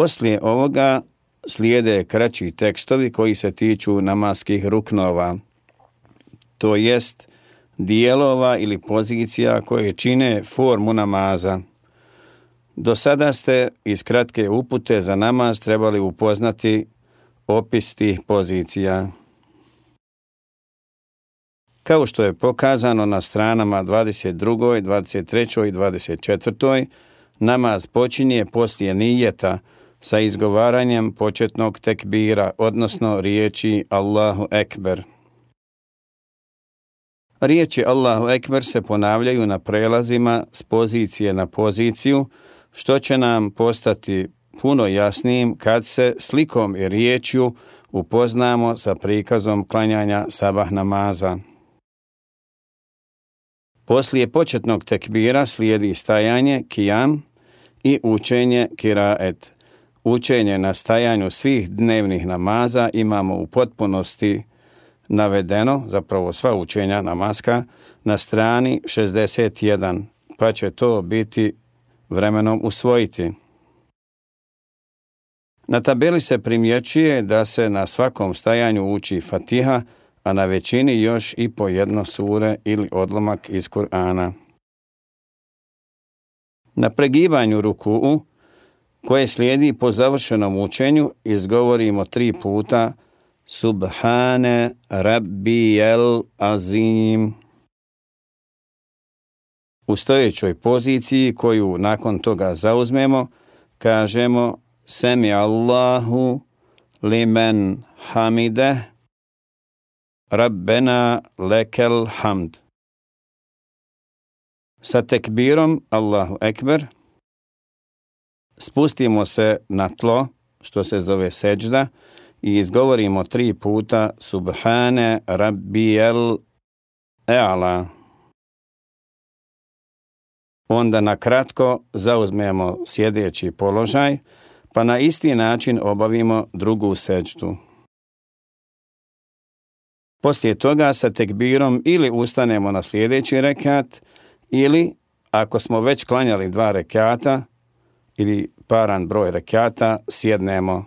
Poslije ovoga slijede kraći tekstovi koji se tiču namaskih ruknova, to jest dijelova ili pozicija koje čine formu namaza. Do sada ste iz kratke upute za namaz trebali upoznati opis tih pozicija. Kao što je pokazano na stranama 22., 23. i 24. namaz počinje poslije nijeta sa izgovaranjem početnog tekbira, odnosno riječi Allahu Ekber. Riječi Allahu Ekber se ponavljaju na prelazima s pozicije na poziciju, što će nam postati puno jasnijim kad se slikom i riječju upoznamo sa prikazom klanjanja sabah namaza. Poslije početnog tekbira slijedi stajanje, kijam i učenje kiraet. Učenje na stajanju svih dnevnih namaza imamo u potpunosti navedeno, zapravo sva učenja namaska, na strani 61, pa će to biti vremenom usvojiti. Na tabeli se primjećuje da se na svakom stajanju uči Fatiha, a na većini još i po jedno sure ili odlomak iz Kur'ana. Na pregibanju ruku'u, koje slijedi po završenom učenju, izgovorimo tri puta Subhane Rabbijel Azim. U stojećoj poziciji koju nakon toga zauzmemo, kažemo Semi Allahu limen hamide Rabbena lekel hamd. Sa tekbirom Allahu Ekber spustimo se na tlo, što se zove seđda, i izgovorimo tri puta Subhane Rabbijel Eala. Onda na kratko zauzmemo sjedeći položaj, pa na isti način obavimo drugu seđdu. Poslije toga sa tekbirom ili ustanemo na sljedeći rekat ili ako smo već klanjali dva rekata ili paran broj rekata, sjednemo.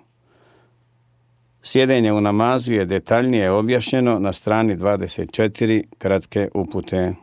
Sjedenje u namazu je detaljnije objašnjeno na strani 24 kratke upute.